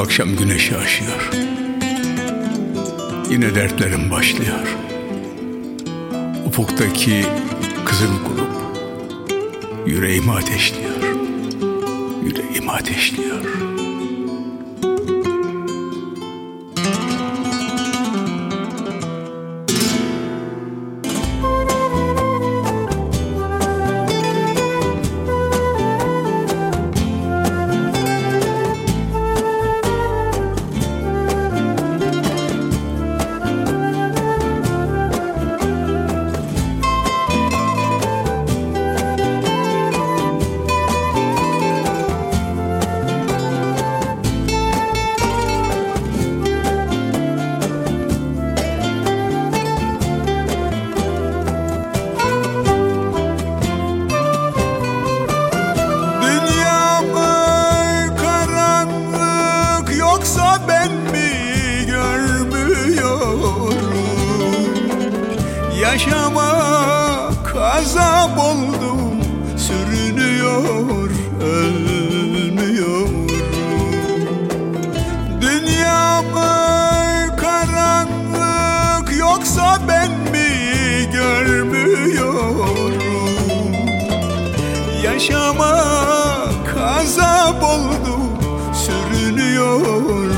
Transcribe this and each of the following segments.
Akşam güneşi aşıyor Yine dertlerim başlıyor. Ufuktaki kızıl grup Yüreğimi ateşliyor. Yüreğimi ateşliyor Yaşamak azap oldu. Sürünüyor ölmüyorum Dünya mı karanlık Yoksa ben mi görmüyorum? Yaşamak azap oldu. Sürünüyor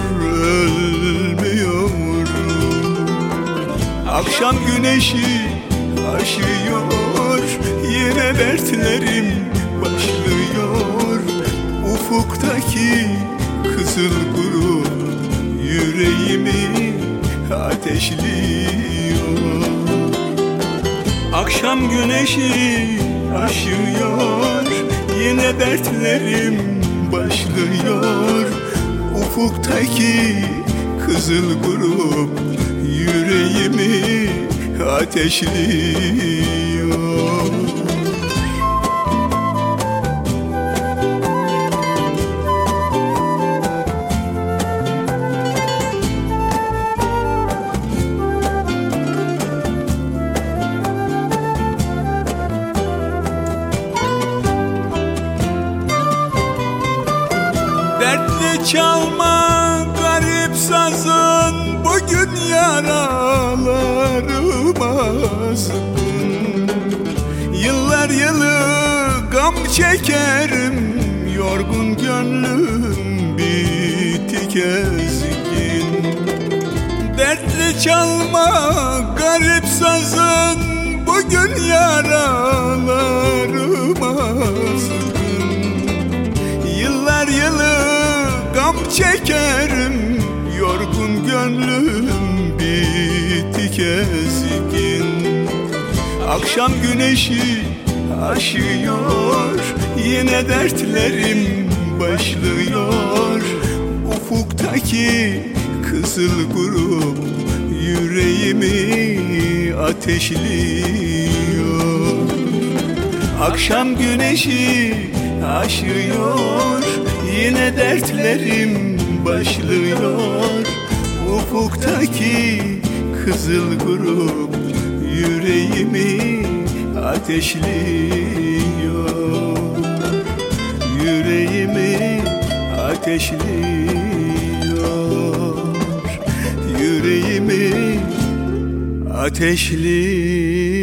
Akşam güneşi aşıyor Yine dertlerim başlıyor. Ufuktaki kızıl grup Yüreğimi ateşliyor. Akşam güneşi aşıyor Yine dertlerim başlıyor. Ufuktaki kızıl grup yüreğimi ateşliyor. Dertli çalma Sıkın Yıllar yılı gam çekerim Yorgun gönlüm bitik ezgin. Dertli çalma garip sazın Bugün yaralarıma sıkın Yıllar yılı gam çekerim Yorgun gönlüm ezgin Akşam güneşi aşıyor Yine dertlerim başlıyor. Ufuktaki kızıl grup Yüreğimi ateşliyor. Akşam güneşi aşıyor Yine dertlerim başlıyor. Ufuktaki kızıl grup Yüreğimi ateşliyor. Yüreğimi ateşliyor. Yüreğimi ateşliyor